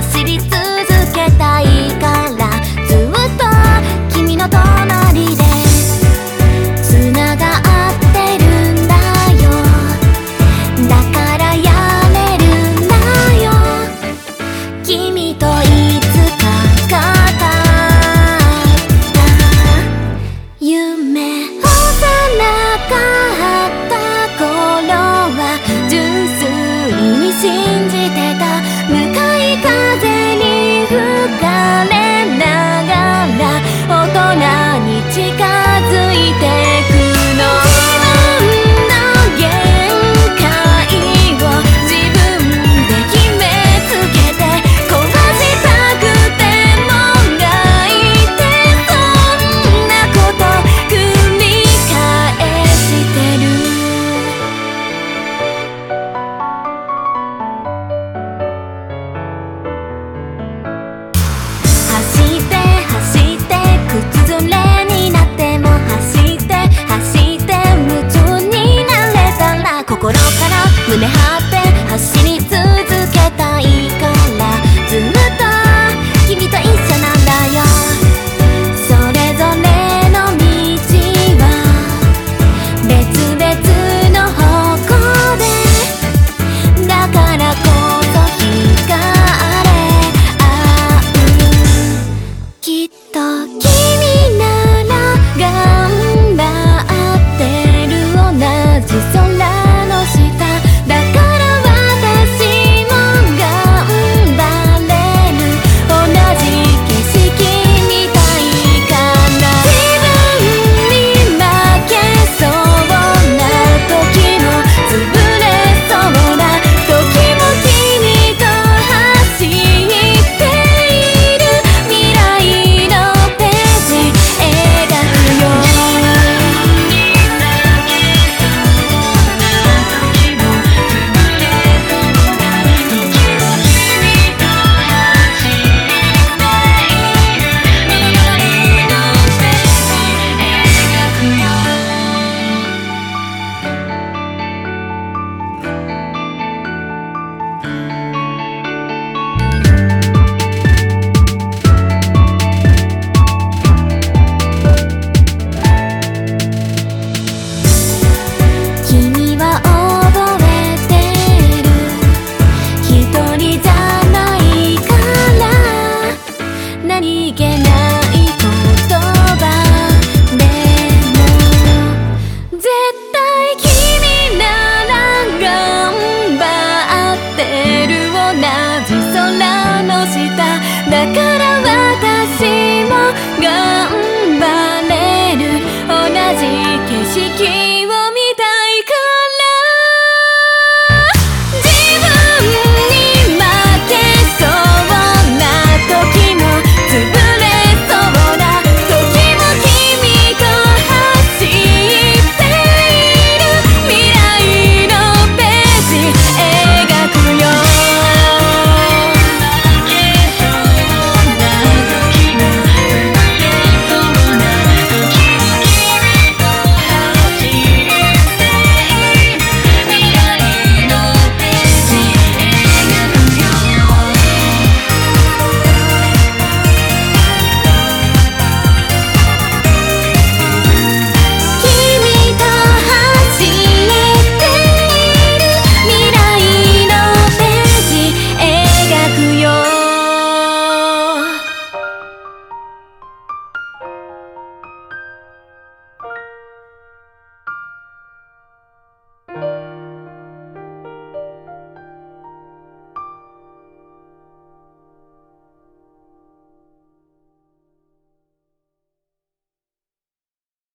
走り続けたいからずっと君の隣で繋がってるんだよ。だからやめるんだよ。君といつか語った。夢幼かった頃は純粋に信じてた。いて